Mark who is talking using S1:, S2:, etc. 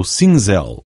S1: o cinzel.